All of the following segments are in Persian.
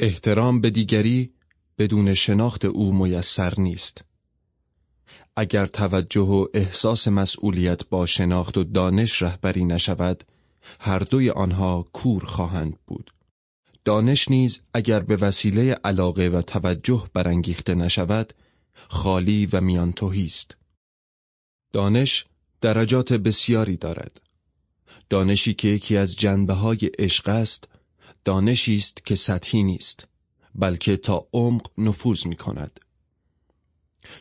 احترام به دیگری بدون شناخت او میسر نیست. اگر توجه و احساس مسئولیت با شناخت و دانش رهبری نشود، هر دوی آنها کور خواهند بود. دانش نیز اگر به وسیله علاقه و توجه برانگیخته نشود، خالی و میانتوهی است. دانش درجات بسیاری دارد. دانشی که یکی از جنبه های عشق است، دانشی است که سطحی نیست، بلکه تا عمق نفوذ می کند.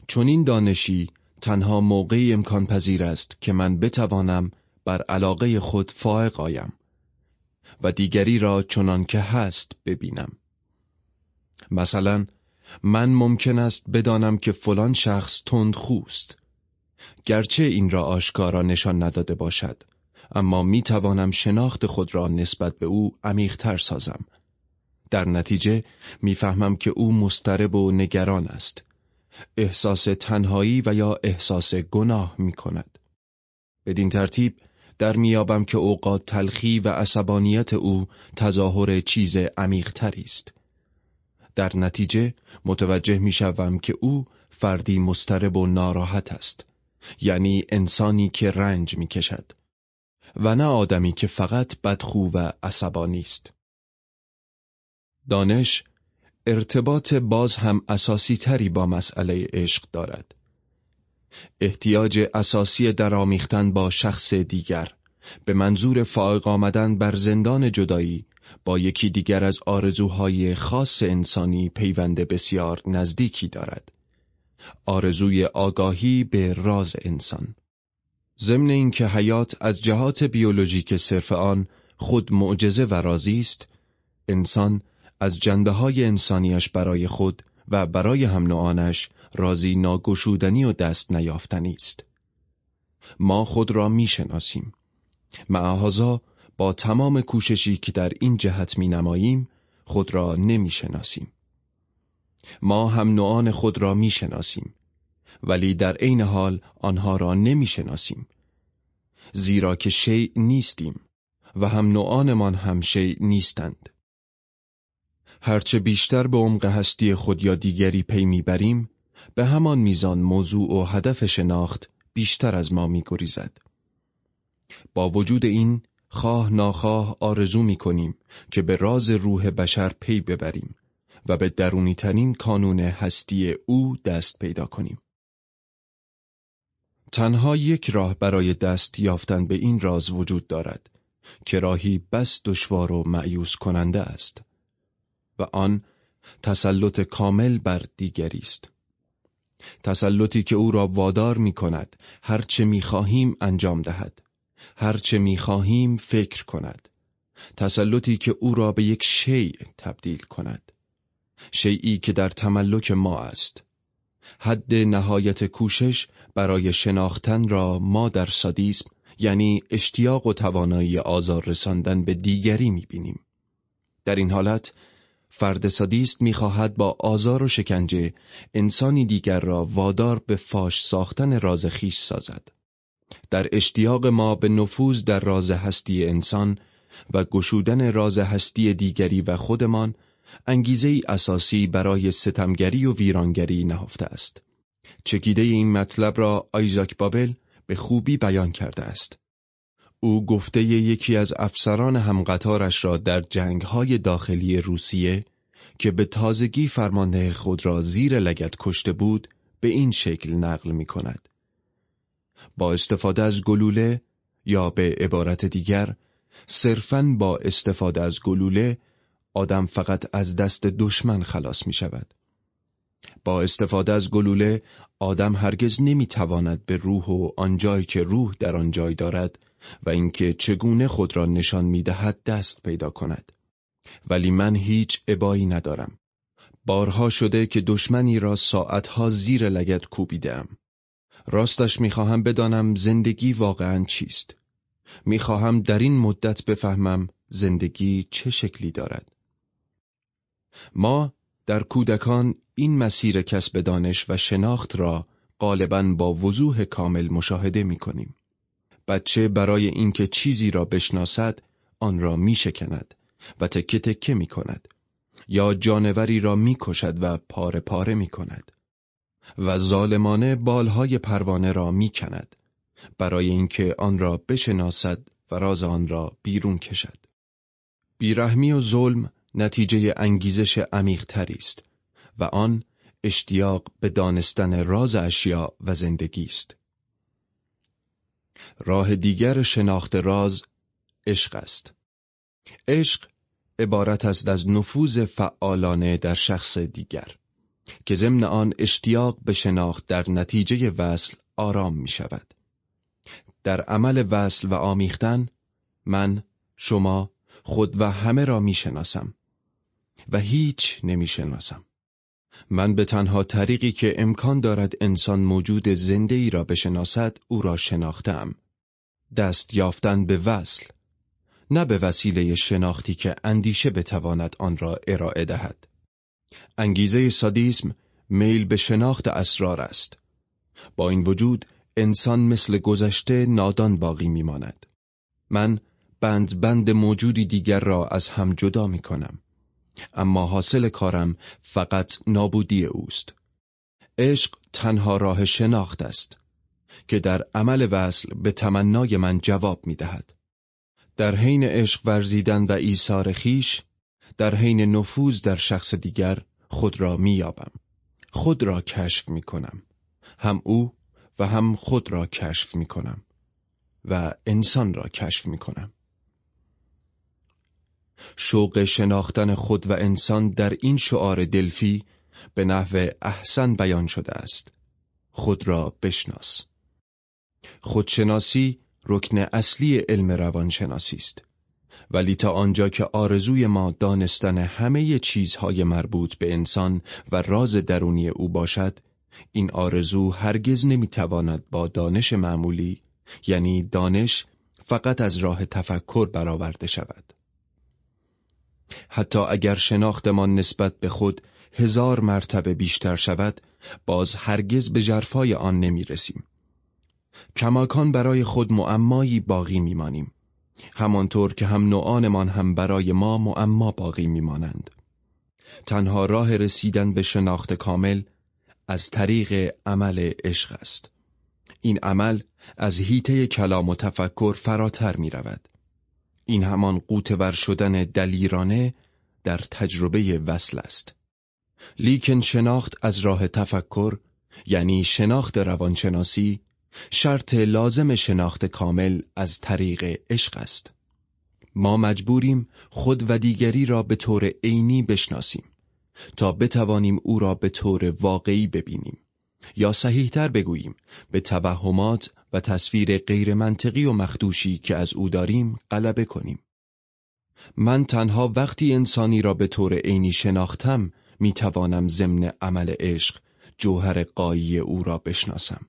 چون این دانشی تنها موقعی امکان پذیر است که من بتوانم بر علاقه خود فائق آیم و دیگری را چنان که هست ببینم. مثلا من ممکن است بدانم که فلان شخص تند خوست گرچه این را آشکارا نشان نداده باشد اما می توانم شناخت خود را نسبت به او عمیقتر سازم. در نتیجه می‌فهمم که او مسترب و نگران است. احساس تنهایی و یا احساس گناه می کند بدین ترتیب در میابم که اوقات تلخی و عصبانیت او تظاهر چیز عمیقتری است. در نتیجه متوجه می‌شوم که او فردی مسترب و ناراحت است. یعنی انسانی که رنج می‌کشد. و نه آدمی که فقط بدخو و عصبانی است دانش ارتباط باز هم اساسی تری با مسئله عشق دارد. احتیاج اساسی آمیختن با شخص دیگر به منظور فائق آمدن بر زندان جدایی با یکی دیگر از آرزوهای خاص انسانی پیوند بسیار نزدیکی دارد. آرزوی آگاهی به راز انسان. ضمن اینکه حیات از جهات بیولوژیک صرف آن خود معجزه و رازی است انسان از جنده های انسانیش برای خود و برای هم نوعانش رازی ناگشودنی و دست نیافتنی است. ما خود را می‌شناسیم. معهازا با تمام کوششی که در این جهت می نماییم خود را نمی شناسیم. ما هم نوعان خود را می شناسیم ولی در عین حال آنها را نمی شناسیم. زیرا که شیء نیستیم و هم نوعانمان هم شیء نیستند. هرچه بیشتر به عمق هستی خود یا دیگری پی می‌بریم به همان میزان موضوع و هدف شناخت بیشتر از ما میگریزد. با وجود این خواه ناخواه آرزو می کنیم که به راز روح بشر پی ببریم و به درونی ترین کانون هستی او دست پیدا کنیم. تنها یک راه برای دست یافتن به این راز وجود دارد که راهی بس دشوار و معیوس کننده است و آن تسلط کامل بر دیگری است. تسلطی که او را وادار می کند هرچه می خواهیم انجام دهد هرچه می‌خواهیم فکر کند تسلطی که او را به یک شیء تبدیل کند شیعی که در تملک ما است حد نهایت کوشش برای شناختن را ما در سادیسم یعنی اشتیاق و توانایی آزار رساندن به دیگری می‌بینیم. در این حالت فرد سادیست می‌خواهد با آزار و شکنجه انسانی دیگر را وادار به فاش ساختن راز خیش سازد. در اشتیاق ما به نفوذ در راز هستی انسان و گشودن راز هستی دیگری و خودمان انگیزه ای اساسی برای ستمگری و ویرانگری نهفته است. چکیده این مطلب را آیزاک بابل به خوبی بیان کرده است. او گفته یکی از افسران همقطارش را در جنگهای داخلی روسیه که به تازگی فرمانده خود را زیر لگت کشته بود به این شکل نقل می کند. با استفاده از گلوله یا به عبارت دیگر صرفاً با استفاده از گلوله آدم فقط از دست دشمن خلاص می شود. با استفاده از گلوله آدم هرگز نمی تواند به روح و آنجایی که روح در آن جای دارد و اینکه چگونه خود را نشان می دهد دست پیدا کند. ولی من هیچ عبایی ندارم. بارها شده که دشمنی را ساعتها زیر لگت کوبیدم. راستش می‌خواهم بدانم زندگی واقعا چیست. می‌خواهم در این مدت بفهمم زندگی چه شکلی دارد. ما در کودکان این مسیر کسب دانش و شناخت را غالبا با وضوح کامل مشاهده می کنیم. بچه برای اینکه چیزی را بشناسد آن را می شکند و تکه تکه می کند یا جانوری را می‌کشد و پاره پاره می کند و ظالمانه بالهای پروانه را می کند برای اینکه آن را بشناسد و راز آن را بیرون کشد بیرحمی و ظلم نتیجه انگیزش عمیق است و آن اشتیاق به دانستن راز اشیاء و زندگی است. راه دیگر شناخت راز عشق است. عشق عبارت است از نفوذ فعالانه در شخص دیگر که ضمن آن اشتیاق به شناخت در نتیجه وصل آرام می شود. در عمل وصل و آمیختن من، شما، خود و همه را می شناسم و هیچ نمی شناسم. من به تنها طریقی که امکان دارد انسان موجود زنده ای را بشناسد او را شناختم. دست یافتن به وصل نه به وسیله شناختی که اندیشه بتواند آن را ارائه دهد. انگیزه سادیسم میل به شناخت اسرار است. با این وجود انسان مثل گذشته نادان باقی میماند. من بند بند موجودی دیگر را از هم جدا می کنم. اما حاصل کارم فقط نابودی اوست. عشق تنها راه شناخت است که در عمل وصل به تمنای من جواب می دهد. در حین عشق ورزیدن و ایثار خیش در حین نفوذ در شخص دیگر خود را میابم خود را کشف می کنم هم او و هم خود را کشف می کنم و انسان را کشف می کنم شوق شناختن خود و انسان در این شعار دلفی به نحو احسن بیان شده است. خود را بشناس. خودشناسی رکن اصلی علم روانشناسی است. ولی تا آنجا که آرزوی ما دانستن همه چیزهای مربوط به انسان و راز درونی او باشد این آرزو هرگز نمی‌تواند با دانش معمولی یعنی دانش فقط از راه تفکر برآورده شود. حتی اگر شناختمان نسبت به خود هزار مرتبه بیشتر شود باز هرگز به جرفای آن نمی رسیم. کماکان برای خود معمایی باقی میمانیم همانطور که هم نوعانمان هم برای ما معما باقی میمانند تنها راه رسیدن به شناخت کامل از طریق عمل عشق است این عمل از هیته کلام و تفکر فراتر می رود. این همان قوتور شدن دلیرانه در تجربه وصل است. لیکن شناخت از راه تفکر یعنی شناخت روانشناسی شرط لازم شناخت کامل از طریق عشق است. ما مجبوریم خود و دیگری را به طور عینی بشناسیم تا بتوانیم او را به طور واقعی ببینیم یا صحیحتر بگوییم به توهمات و تصویر غیر منطقی و مخدوشی که از او داریم غلبه کنیم. من تنها وقتی انسانی را به طور عینی شناختم می توانم ضمن عمل عشق جوهر قایی او را بشناسم.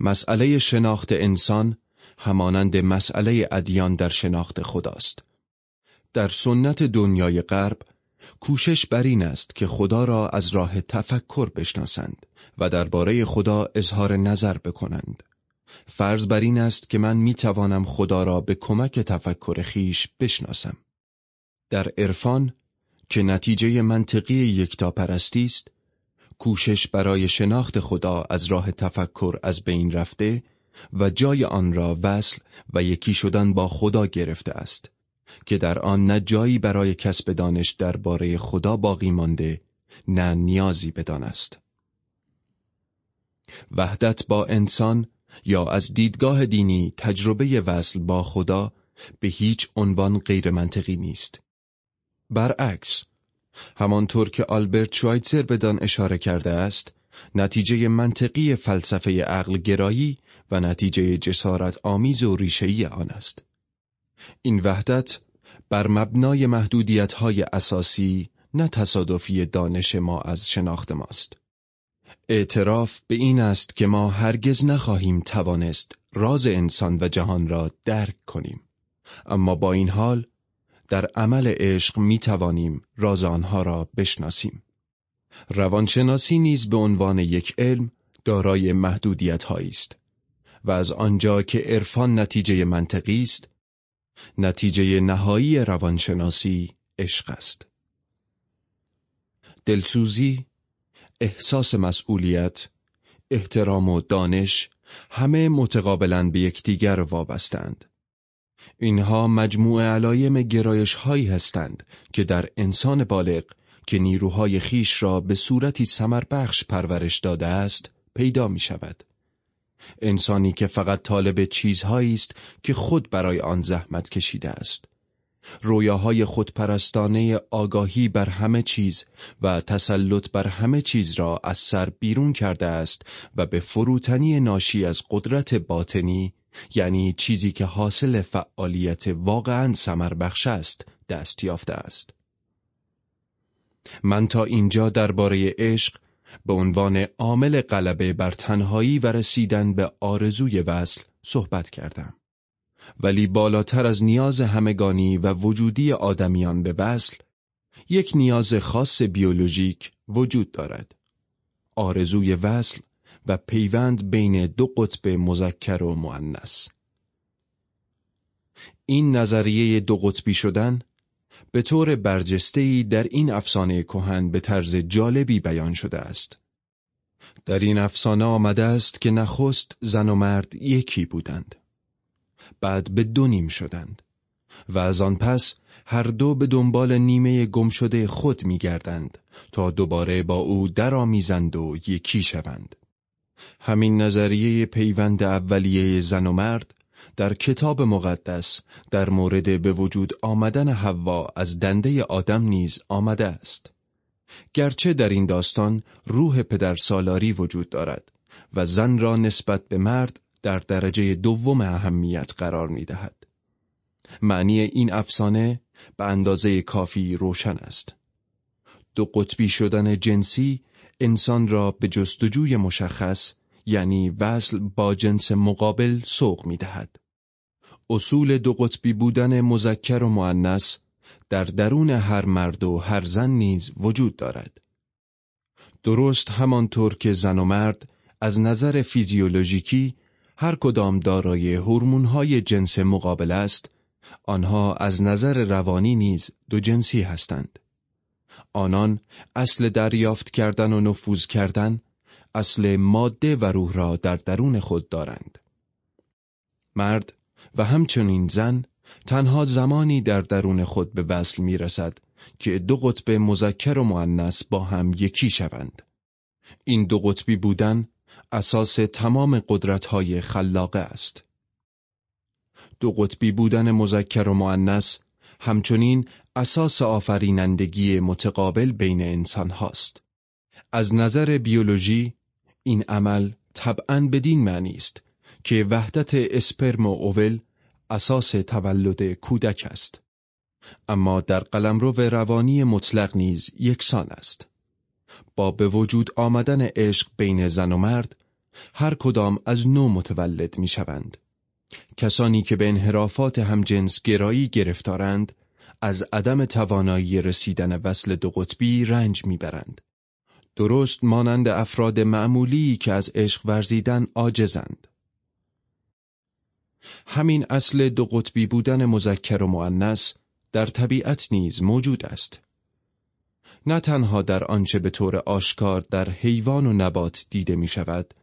مسئله شناخت انسان همانند مسئله ادیان در شناخت خداست. در سنت دنیای غرب کوشش بر این است که خدا را از راه تفکر بشناسند و درباره خدا اظهار نظر بکنند. فرض بر این است که من می توانم خدا را به کمک تفکر خیش بشناسم. در عرفان که نتیجه منطقی یکتاپرستی است، کوشش برای شناخت خدا از راه تفکر از بین رفته و جای آن را وصل و یکی شدن با خدا گرفته است که در آن نه جایی برای کسب دانش درباره خدا باقی مانده نه نیازی بدان است. وحدت با انسان یا از دیدگاه دینی تجربه وصل با خدا به هیچ عنوان غیر منطقی نیست. برعکس همانطور که آلبرت شوایتزر بدان اشاره کرده است نتیجه منطقی فلسفه عقل گرایی و نتیجه جسارت آمیز و ریشه‌ای آن است. این وحدت بر مبنای محدودیت های اساسی نه تصادفی دانش ما از شناخت ماست اعتراف به این است که ما هرگز نخواهیم توانست راز انسان و جهان را درک کنیم اما با این حال در عمل عشق می توانیم راز آنها را بشناسیم. روانشناسی نیز به عنوان یک علم دارای محدودیت است و از آنجا که عرفان نتیجه منطقی است، نتیجه نهایی روانشناسی عشق است. دلسوزی، احساس مسئولیت، احترام و دانش همه متقابلا به یکدیگر وابستند. اینها مجموع علایم گرایش هایی هستند که در انسان بالغ که نیروهای خیش را به صورتی سمربخش پرورش داده است پیدا می شود. انسانی که فقط طالب چیزهایی است که خود برای آن زحمت کشیده است. رویاهای خودپرستانه آگاهی بر همه چیز و تسلط بر همه چیز را از سر بیرون کرده است و به فروتنی ناشی از قدرت باطنی یعنی چیزی که حاصل فعالیت واقعا سمر بخش است دست یافته است. من تا اینجا درباره عشق به عنوان عامل غلبه بر تنهایی و رسیدن به آرزوی وصل صحبت کردم. ولی بالاتر از نیاز همگانی و وجودی آدمیان به وصل، یک نیاز خاص بیولوژیک وجود دارد. آرزوی وصل و پیوند بین دو قطب مذکر و مؤنث. این نظریه دو قطبی شدن به طور برجسته‌ای در این افسانه کهن به طرز جالبی بیان شده است. در این افسانه آمده است که نخست زن و مرد یکی بودند. بعد به دو نیم شدند و از آن پس هر دو به دنبال نیمه گم شده خود میگردند تا دوباره با او درآمیزند و یکی شوند. همین نظریه پیوند اولیه زن و مرد در کتاب مقدس در مورد به وجود آمدن حوا از دنده آدم نیز آمده است. گرچه در این داستان روح پدر سالاری وجود دارد و زن را نسبت به مرد در درجه دوم اهمیت قرار می دهد. معنی این افسانه به اندازه کافی روشن است. دو قطبی شدن جنسی انسان را به جستجوی مشخص یعنی وصل با جنس مقابل سوق می دهد. اصول دو قطبی بودن مذکر و معنس در درون هر مرد و هر زن نیز وجود دارد. درست همانطور که زن و مرد از نظر فیزیولوژیکی هر کدام دارای هورمون‌های جنس مقابل است، آنها از نظر روانی نیز دو جنسی هستند. آنان اصل دریافت کردن و نفوذ کردن اصل ماده و روح را در درون خود دارند. مرد و همچنین زن تنها زمانی در درون خود به وصل می رسد که دو قطب مذکر و معنس با هم یکی شوند. این دو قطبی بودن اساس تمام قدرت‌های خلاقه است. دو قطبی بودن مذکر و معنس همچنین اساس آفرینندگی متقابل بین انسان هاست. از نظر بیولوژی این عمل طبعا بدین معنی است که وحدت اسپرم و اول اساس تولد کودک است. اما در قلمرو روانی مطلق نیز یکسان است. با به وجود آمدن عشق بین زن و مرد هر کدام از نو متولد می شوند. کسانی که به انحرافات همجنس گرایی گرفتارند از عدم توانایی رسیدن وصل دو قطبی رنج می‌برند. درست مانند افراد معمولی که از عشق ورزیدن عاجزند. همین اصل دو قطبی بودن مذکر و مؤنث در طبیعت نیز موجود است. نه تنها در آنچه به طور آشکار در حیوان و نبات دیده می شود،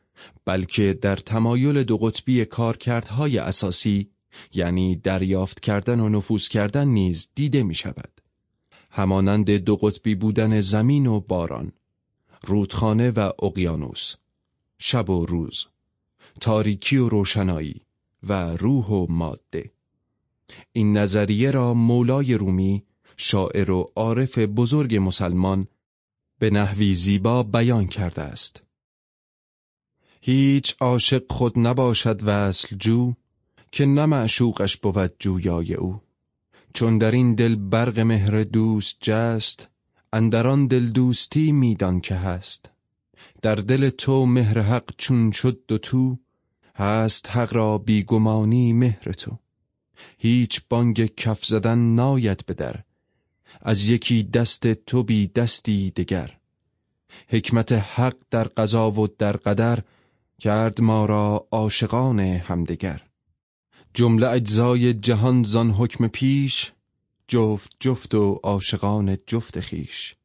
بلکه در تمایل دو قطبی کارکردهای اساسی یعنی دریافت کردن و نفوذ کردن نیز دیده می شود. همانند دو قطبی بودن زمین و باران، رودخانه و اقیانوس، شب و روز، تاریکی و روشنایی و روح و ماده. این نظریه را مولای رومی شاعر و عارف بزرگ مسلمان به نحوی زیبا بیان کرده است. هیچ عاشق خود نباشد وصل جو که نه معشوقش بود جویای او چون در این دل برق مهر دوست جست اندران دل دوستی میدان که هست در دل تو مهر حق چون شد دو تو هست حق را بیگمانی مهر تو. هیچ بانگ کف زدن ناید به از یکی دست تو بی دستی دگر. حکمت حق در قضا و در قدر کرد ما را عاشقان همدگر. جمله اجزای جهان زان حکم پیش جفت جفت و عاشقان جفت خیش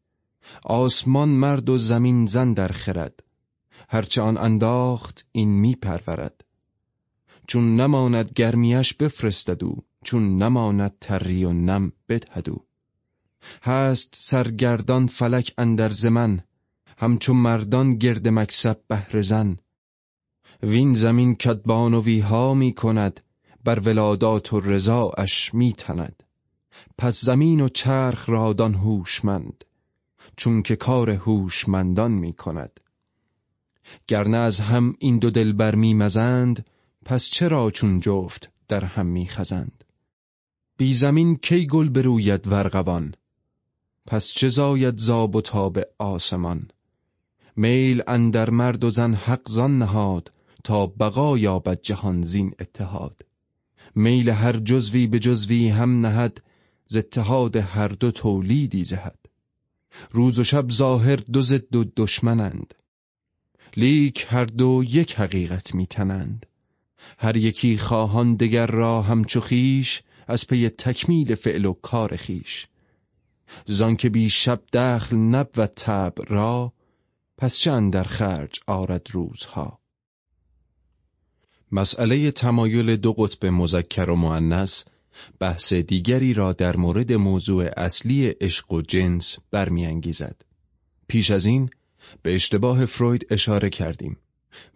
آسمان مرد و زمین زن در خرد. هرچه آن انداخت این می پرورد چون نماند گرمیش بفرستد او چون نماند تری و نم بدهدو هست سرگردان فلک اندر زمن همچون مردان گرد مکسب بهر زن. وین زمین کدبان و ویها می کند بر ولادات و رضاش می تند پس زمین و چرخ رادان هوشمند چون که کار هوشمندان می کند گرنه از هم این دو دل بر می مزند پس چرا چون جفت در هم می خزند؟ بی زمین کی گل بروید ورغوان؟ پس چه زاید زاب و تاب آسمان؟ میل اندر مرد و زن حق زان نهاد تا بقا یابد جهان زین اتحاد. میل هر جزوی به جزوی هم نهد ز اتحاد هر دو تولیدی زهد روز و شب ظاهر دو ضد و دشمنند لیک هر دو یک حقیقت میتنند. هر یکی خواهان دگر را همچو خویش از پی تکمیل فعل و کار خویش. زان که بی شب دخل نبود طبع را پس چند در خرج آرد روزها؟ مسئله تمایل دو قطب مذکر و مؤنث بحث دیگری را در مورد موضوع اصلی عشق و جنس برمیانگیزد. پیش از این به اشتباه فروید اشاره کردیم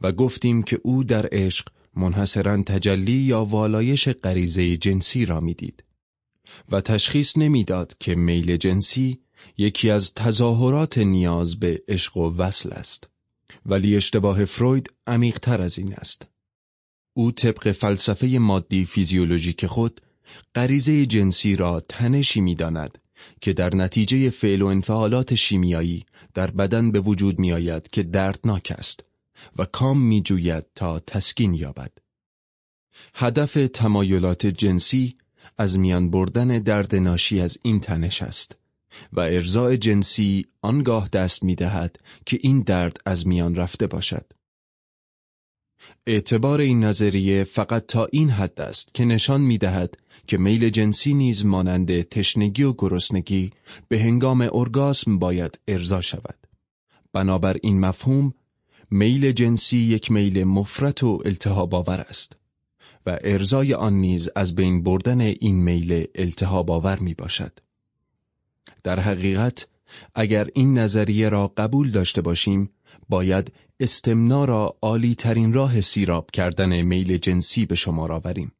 و گفتیم که او در عشق منحصرا تجلی یا والایش غریزه جنسی را می‌دید و تشخیص نمی‌داد که میل جنسی یکی از تظاهرات نیاز به عشق و وصل است. ولی اشتباه فروید عمیقتر از این است. او طبق فلسفه مادی فیزیولوژیک خود غریزه جنسی را تنشی می‌داند که در نتیجه فعل و انفعالات شیمیایی در بدن به وجود می آید که دردناک است و کام می جوید تا تسکین یابد. هدف تمایلات جنسی از میان بردن درد ناشی از این تنش است و ارزای جنسی آنگاه دست می دهد که این درد از میان رفته باشد. اعتبار این نظریه فقط تا این حد است که نشان می دهد که میل جنسی نیز مانند تشنگی و گرسنگی به هنگام ارگاسم باید ارضا شود. بنابر این مفهوم میل جنسی یک میل مفرت و التهاب آور است و ارزای آن نیز از بین بردن این میل التهاب آور می باشد. در حقیقت اگر این نظریه را قبول داشته باشیم باید استمنا را عالی ترین راه سیراب کردن میل جنسی به شما آوریم.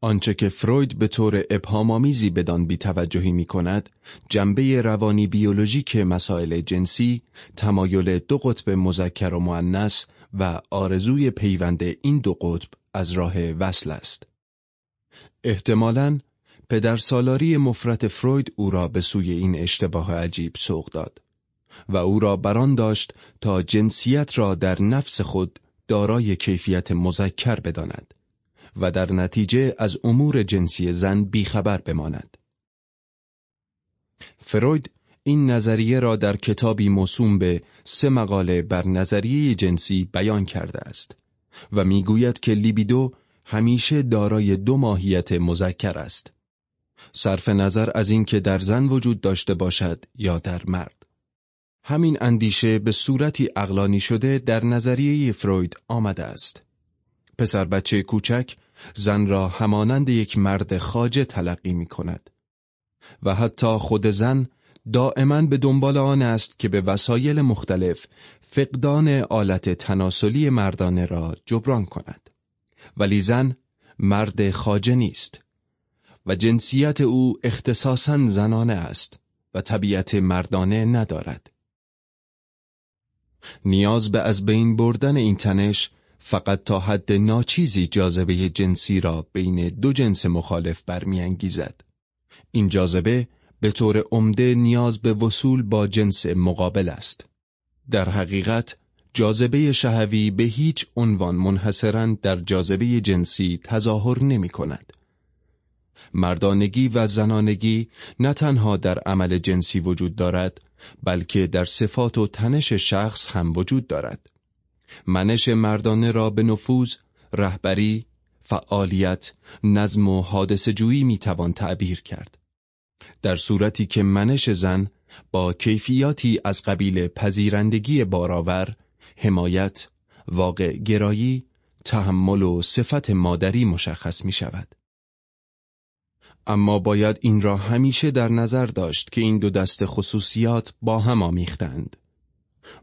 آنچه که فروید به طور ابهامآمیزی بدان بیتوجهی می کند جنبه روانی بیولوژیک مسائل جنسی تمایل دو قطب مذکر و مؤنث و آرزوی پیوند این دو قطب از راه وصل است احتمالاً پدر سالاری مفرت فروید او را به سوی این اشتباه عجیب سوق داد و او را بران داشت تا جنسیت را در نفس خود دارای کیفیت مذکر بداند و در نتیجه از امور جنسی زن بیخبر بماند. فروید این نظریه را در کتابی موسوم به سه مقاله بر نظریه جنسی بیان کرده است و می‌گوید که لیبیدو همیشه دارای دو ماهیت مذکر است. صرف نظر از اینکه در زن وجود داشته باشد یا در مرد. همین اندیشه به صورتی اقلانی شده در نظریه فروید آمده است. پسر بچه کوچک زن را همانند یک مرد خاجه تلقی می کند و حتی خود زن دائما به دنبال آن است که به وسایل مختلف فقدان آلت تناسلی مردانه را جبران کند ولی زن مرد خاجه نیست و جنسیت او اختصاصا زنانه است و طبیعت مردانه ندارد نیاز به از بین بردن این تنش فقط تا حد ناچیزی جاذبه جنسی را بین دو جنس مخالف برمیانگیزد. این جاذبه به طور عمده نیاز به وصول با جنس مقابل است. در حقیقت جاذبه شهوی به هیچ عنوان منحصرا در جاذبه جنسی تظاهر نمی کند. مردانگی و زنانگی نه تنها در عمل جنسی وجود دارد بلکه در صفات و تنش شخص هم وجود دارد. منش مردانه را به نفوذ، رهبری، فعالیت، نظم و حادث جویی می‌توان تعبیر کرد. در صورتی که منش زن با کیفیاتی از قبیل پذیرندگی باراور، حمایت، واقع گرایی، تحمل و صفت مادری مشخص می شود. اما باید این را همیشه در نظر داشت که این دو دست خصوصیات با هم آمیختند.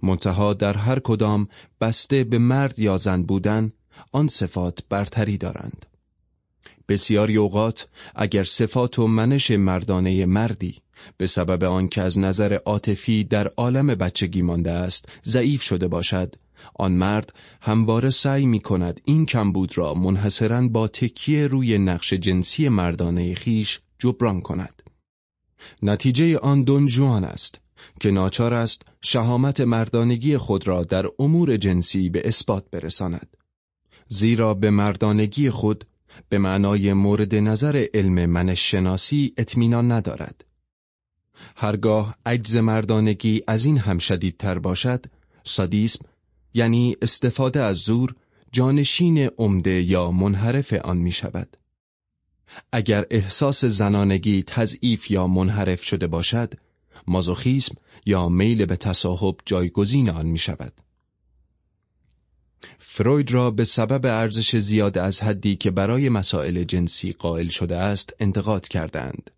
منتها در هر کدام بسته به مرد یا زن بودن آن صفات برتری دارند. بسیاری اوقات اگر صفات و منش مردانه مردی به سبب آنکه از نظر عاطفی در عالم بچگی مانده است ضعیف شده باشد آن مرد همواره سعی می کند این کمبود را منحصرا با تکیه روی نقش جنسی مردانه خیش جبران کند. نتیجه آن دون است که ناچار است شهامت مردانگی خود را در امور جنسی به اثبات برساند. زیرا به مردانگی خود به معنای مورد نظر علم من شناسی اطمینان ندارد. هرگاه عجز مردانگی از این هم شدیدتر باشد، سادیسم یعنی استفاده از زور جانشین عمده یا منحرف آن می شود. اگر احساس زنانگی تضعیف یا منحرف شده باشد، مازوخیسم یا میل به تصاحب جایگزین آن می شود. فروید را به سبب ارزش زیاد از حدی که برای مسائل جنسی قائل شده است انتقاد کردند.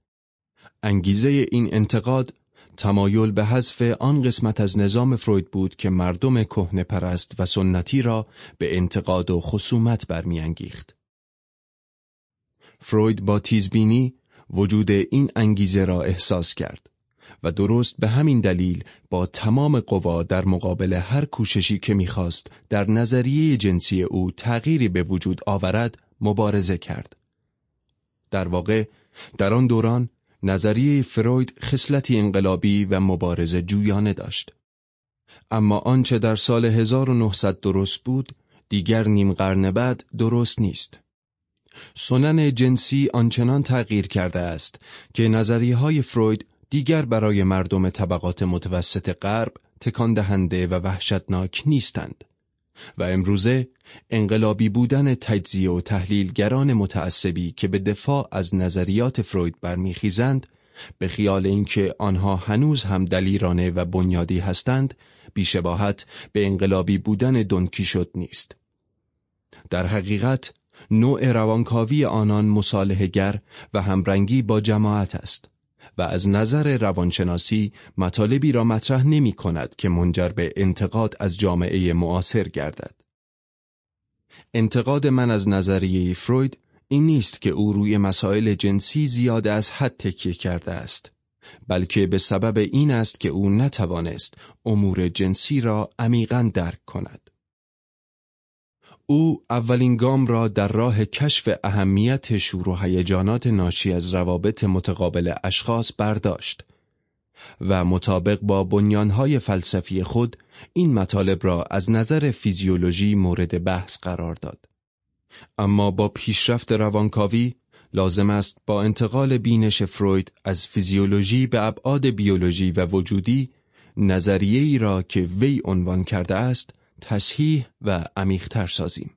انگیزه این انتقاد تمایل به حذف آن قسمت از نظام فروید بود که مردم کهنه پرست و سنتی را به انتقاد و خصومت برمیانگیخت. فروید با تیزبینی وجود این انگیزه را احساس کرد و درست به همین دلیل با تمام قوا در مقابل هر کوششی که می‌خواست در نظریه جنسی او تغییری به وجود آورد مبارزه کرد. در واقع در آن دوران نظریه فروید خصلتی انقلابی و مبارزه جویانه داشت. اما آنچه در سال 1900 درست بود دیگر نیم قرن بعد درست نیست. سنن جنسی آنچنان تغییر کرده است که نظریه های فروید دیگر برای مردم طبقات متوسط غرب تکان دهنده و وحشتناک نیستند و امروزه انقلابی بودن تجزیه و تحلیلگران متعصبی که به دفاع از نظریات فروید برمیخیزند به خیال اینکه آنها هنوز هم دلیرانه و بنیادی هستند بیشباهت به انقلابی بودن شد نیست. در حقیقت نوع روانکاوی آنان مصالحهگر و همرنگی با جماعت است. و از نظر روانشناسی مطالبی را مطرح نمی کند که منجر به انتقاد از جامعه معاصر گردد. انتقاد من از نظریه فروید این نیست که او روی مسائل جنسی زیاد از حد تکیه کرده است بلکه به سبب این است که او نتوانست امور جنسی را عمیقا درک کند. او اولین گام را در راه کشف اهمیت شور و هیجانات ناشی از روابط متقابل اشخاص برداشت و مطابق با بنیانهای فلسفی خود این مطالب را از نظر فیزیولوژی مورد بحث قرار داد. اما با پیشرفت روانکاوی لازم است با انتقال بینش فروید از فیزیولوژی به ابعاد بیولوژی و وجودی نظریه ای را که وی عنوان کرده است تصحیح و عمیقتر سازیم.